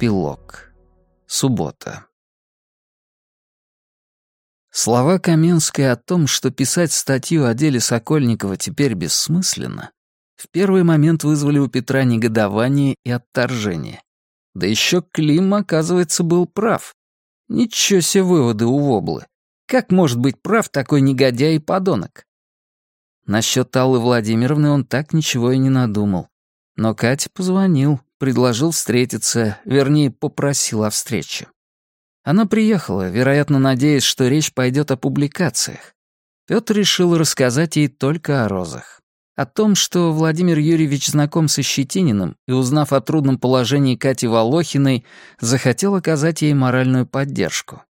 Эпилог. Суббота. Слова Каменской о том, что писать статью о деле Сокольникова теперь бессмысленно, в первый момент вызвали у Петра негодование и отторжение. Да еще Клим, оказывается, был прав. Ничего себе выводы у Воблы. Как может быть прав такой негодяй и подонок? Насчет Аллы Владимировны он так ничего и не надумал. Но Кате позвонил, предложил встретиться, вернее, попросил о встрече. Она приехала, вероятно, надеясь, что речь пойдет о публикациях. Петр решил рассказать ей только о розах. О том, что Владимир Юрьевич знаком со Щетининым и, узнав о трудном положении Кати Волохиной, захотел оказать ей моральную поддержку.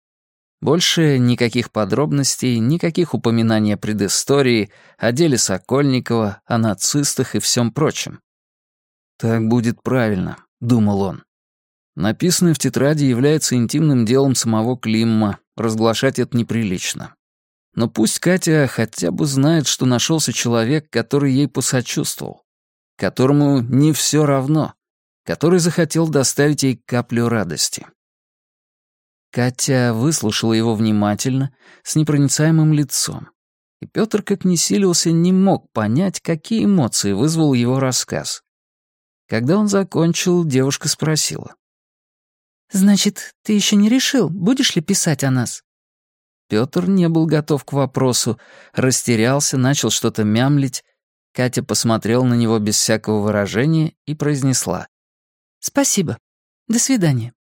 Больше никаких подробностей, никаких упоминаний о предыстории, о деле Сокольникова, о нацистах и всем прочем. «Так будет правильно», — думал он. Написанное в тетради является интимным делом самого Климма, разглашать это неприлично. Но пусть Катя хотя бы знает, что нашелся человек, который ей посочувствовал, которому не все равно, который захотел доставить ей каплю радости. Катя выслушала его внимательно, с непроницаемым лицом. И Петр, как ни силился, не мог понять, какие эмоции вызвал его рассказ. Когда он закончил, девушка спросила. «Значит, ты еще не решил, будешь ли писать о нас?» Петр не был готов к вопросу, растерялся, начал что-то мямлить. Катя посмотрела на него без всякого выражения и произнесла. «Спасибо. До свидания».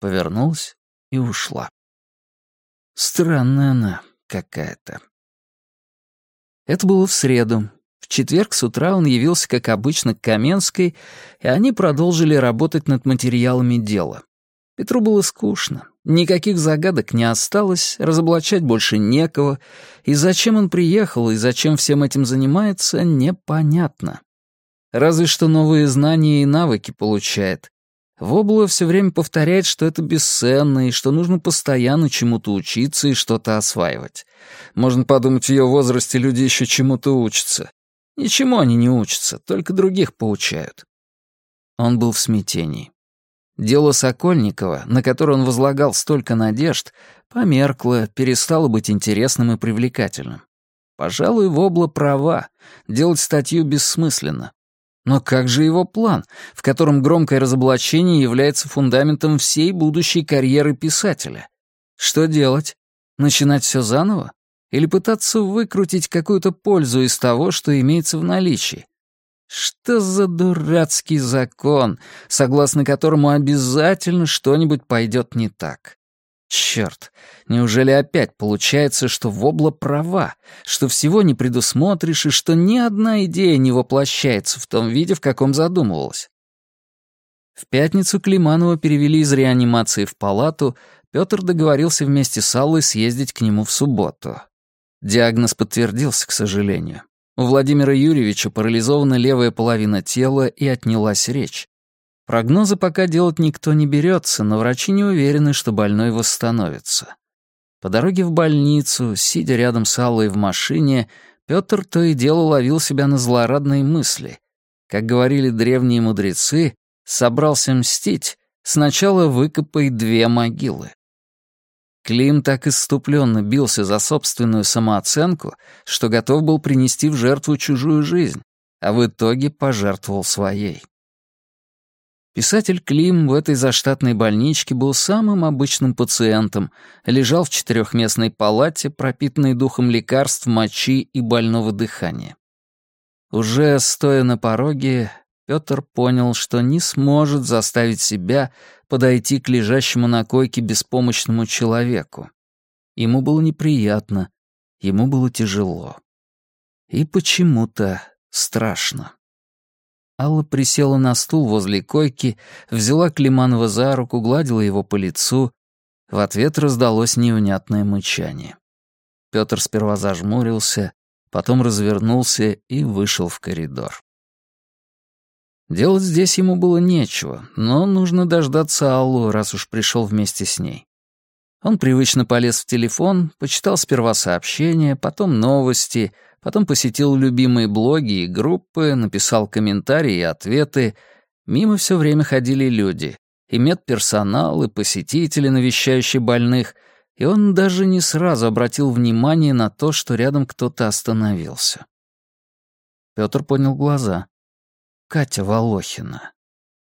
Повернулась и ушла. Странная она какая-то. Это было в среду, в четверг с утра он явился, как обычно, к Каменской, и они продолжили работать над материалами дела. Петру было скучно. Никаких загадок не осталось, разоблачать больше некого, и зачем он приехал и зачем всем этим занимается, непонятно. Разве что новые знания и навыки получает. Вобла все время повторяет, что это бесценно, и что нужно постоянно чему-то учиться и что-то осваивать. Можно подумать, в ее возрасте люди еще чему-то учатся. Ничему они не учатся, только других поучают. Он был в смятении. Дело Сокольникова, на которое он возлагал столько надежд, померкло, перестало быть интересным и привлекательным. Пожалуй, Вобла права, делать статью бессмысленно. Но как же его план, в котором громкое разоблачение является фундаментом всей будущей карьеры писателя? Что делать? Начинать все заново? Или пытаться выкрутить какую-то пользу из того, что имеется в наличии. Что за дурацкий закон, согласно которому обязательно что-нибудь пойдет не так? Черт, неужели опять получается, что Вобла права, что всего не предусмотришь и что ни одна идея не воплощается в том виде, в каком задумывалась? В пятницу Климанова перевели из реанимации в палату, Петр договорился вместе с Аллой съездить к нему в субботу. Диагноз подтвердился, к сожалению. У Владимира Юрьевича парализована левая половина тела и отнялась речь. Прогнозы пока делать никто не берется, но врачи не уверены, что больной восстановится. По дороге в больницу, сидя рядом с Аллой в машине, Петр то и дело ловил себя на злорадные мысли. Как говорили древние мудрецы, собрался мстить, сначала выкопай две могилы. Клим так иступленно бился за собственную самооценку, что готов был принести в жертву чужую жизнь, а в итоге пожертвовал своей. Писатель Клим в этой заштатной больничке был самым обычным пациентом, лежал в четырехместной палате, пропитанной духом лекарств, мочи и больного дыхания. Уже стоя на пороге, Петр понял, что не сможет заставить себя подойти к лежащему на койке беспомощному человеку. Ему было неприятно, ему было тяжело. И почему-то страшно. Алла присела на стул возле койки, взяла Климанова за руку, гладила его по лицу. В ответ раздалось невнятное мычание. Петр сперва зажмурился, потом развернулся и вышел в коридор. Делать здесь ему было нечего, но нужно дождаться Аллу, раз уж пришел вместе с ней. Он привычно полез в телефон, почитал сперва сообщения, потом новости, потом посетил любимые блоги и группы, написал комментарии и ответы. Мимо все время ходили люди. и медперсонал, и посетители, навещающие больных, и он даже не сразу обратил внимание на то, что рядом кто-то остановился. Пётр поднял глаза. Катя Волохина.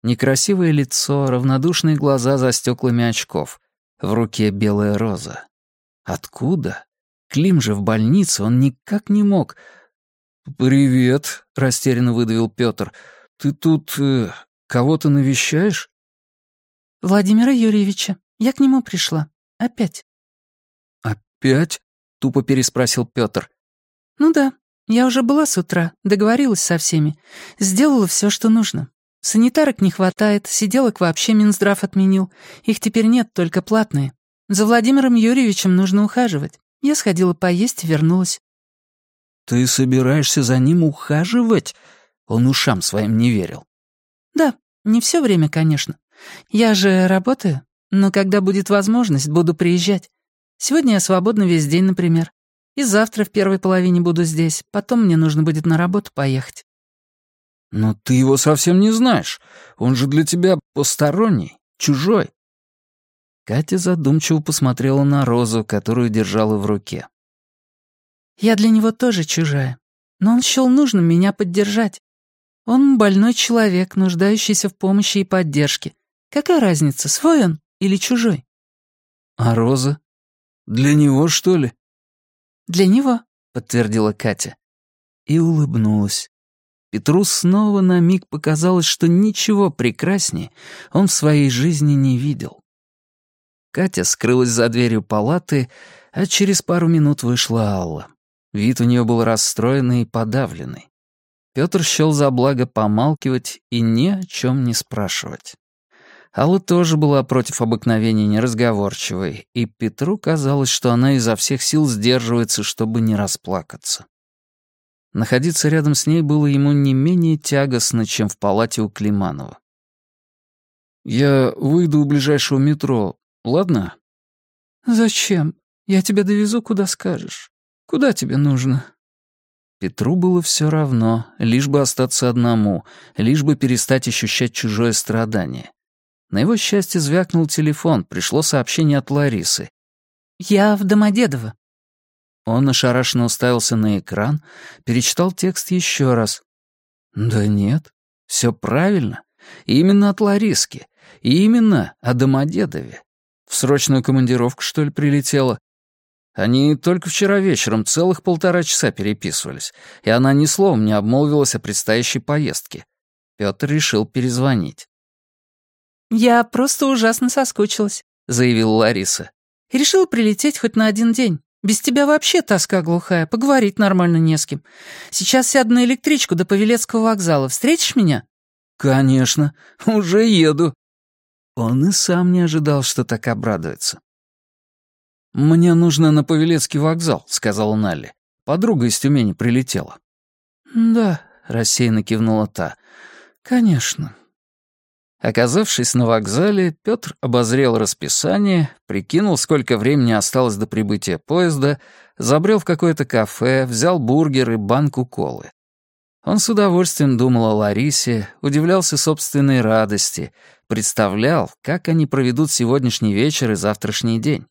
Некрасивое лицо, равнодушные глаза за стеклами очков. В руке белая роза. Откуда? Клим же в больнице, он никак не мог. «Привет», — растерянно выдавил Пётр. «Ты тут э, кого-то навещаешь?» «Владимира Юрьевича. Я к нему пришла. Опять». «Опять?» — тупо переспросил Пётр. «Ну да. Я уже была с утра, договорилась со всеми. Сделала все, что нужно. Санитарок не хватает, сиделок вообще Минздрав отменил. Их теперь нет, только платные. За Владимиром Юрьевичем нужно ухаживать. Я сходила поесть и вернулась». «Ты собираешься за ним ухаживать?» Он ушам своим не верил. «Да, не все время, конечно. Я же работаю, но когда будет возможность, буду приезжать. Сегодня я свободна весь день, например. И завтра в первой половине буду здесь, потом мне нужно будет на работу поехать». «Но ты его совсем не знаешь. Он же для тебя посторонний, чужой». Катя задумчиво посмотрела на розу, которую держала в руке. «Я для него тоже чужая, но он счел нужным меня поддержать. Он больной человек, нуждающийся в помощи и поддержке. Какая разница, свой он или чужой?» «А роза? Для него, что ли?» «Для него», — подтвердила Катя. И улыбнулась. Петру снова на миг показалось, что ничего прекраснее он в своей жизни не видел. Катя скрылась за дверью палаты, а через пару минут вышла Алла. Вид у нее был расстроенный и подавленный. Петр счел за благо помалкивать и ни о чем не спрашивать. Алла тоже была против обыкновения неразговорчивой, и Петру казалось, что она изо всех сил сдерживается, чтобы не расплакаться. Находиться рядом с ней было ему не менее тягостно, чем в палате у Климанова. «Я выйду у ближайшего метро, ладно?» «Зачем? Я тебя довезу, куда скажешь. Куда тебе нужно?» Петру было все равно, лишь бы остаться одному, лишь бы перестать ощущать чужое страдание. На его счастье звякнул телефон, пришло сообщение от Ларисы. «Я в Домодедово». Он ошарашенно уставился на экран, перечитал текст еще раз. «Да нет, все правильно. Именно от Лариски. И именно о Домодедове. В срочную командировку, что ли, прилетела? Они только вчера вечером целых полтора часа переписывались, и она ни словом не обмолвилась о предстоящей поездке. Петр решил перезвонить. «Я просто ужасно соскучилась», — заявила Лариса. «И решила прилететь хоть на один день. Без тебя вообще тоска глухая, поговорить нормально не с кем. Сейчас сяду на электричку до Павелецкого вокзала. Встретишь меня?» «Конечно, уже еду». Он и сам не ожидал, что так обрадуется. «Мне нужно на Павелецкий вокзал», — сказала Налли. «Подруга из Тюмени прилетела». «Да», — рассеянно кивнула та. «Конечно». Оказавшись на вокзале, Петр обозрел расписание, прикинул, сколько времени осталось до прибытия поезда, забрел в какое-то кафе, взял бургер и банку колы. Он с удовольствием думал о Ларисе, удивлялся собственной радости, представлял, как они проведут сегодняшний вечер и завтрашний день.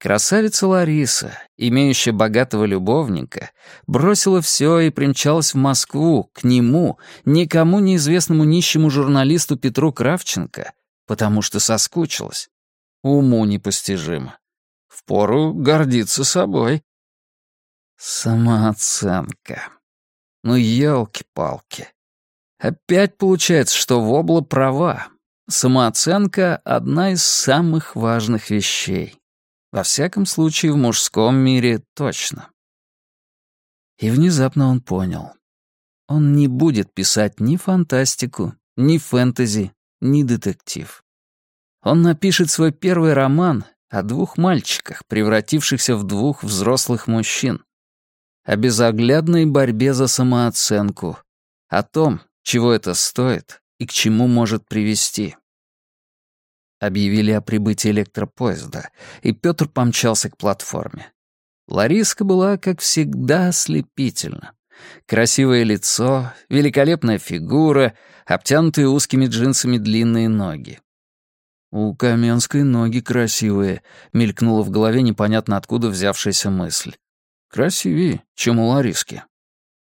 Красавица Лариса, имеющая богатого любовника, бросила все и примчалась в Москву, к нему, никому неизвестному нищему журналисту Петру Кравченко, потому что соскучилась. Уму непостижимо. Впору гордиться собой. Самооценка. Ну, елки-палки. Опять получается, что Вобла права. Самооценка — одна из самых важных вещей. Во всяком случае, в мужском мире точно. И внезапно он понял. Он не будет писать ни фантастику, ни фэнтези, ни детектив. Он напишет свой первый роман о двух мальчиках, превратившихся в двух взрослых мужчин. О безоглядной борьбе за самооценку. О том, чего это стоит и к чему может привести. Объявили о прибытии электропоезда, и Пётр помчался к платформе. Лариска была, как всегда, ослепительна. Красивое лицо, великолепная фигура, обтянутые узкими джинсами длинные ноги. «У Каменской ноги красивые», — мелькнула в голове непонятно откуда взявшаяся мысль. «Красивее, чем у Лариски».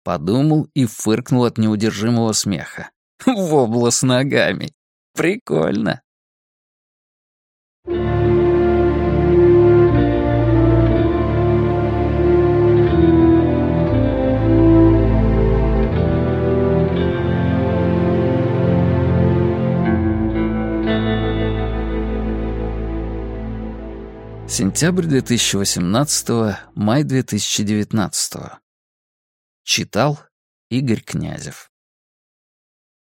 Подумал и фыркнул от неудержимого смеха. «Вобла с ногами. Прикольно». Сентябрь 2018, май 2019. Читал Игорь Князев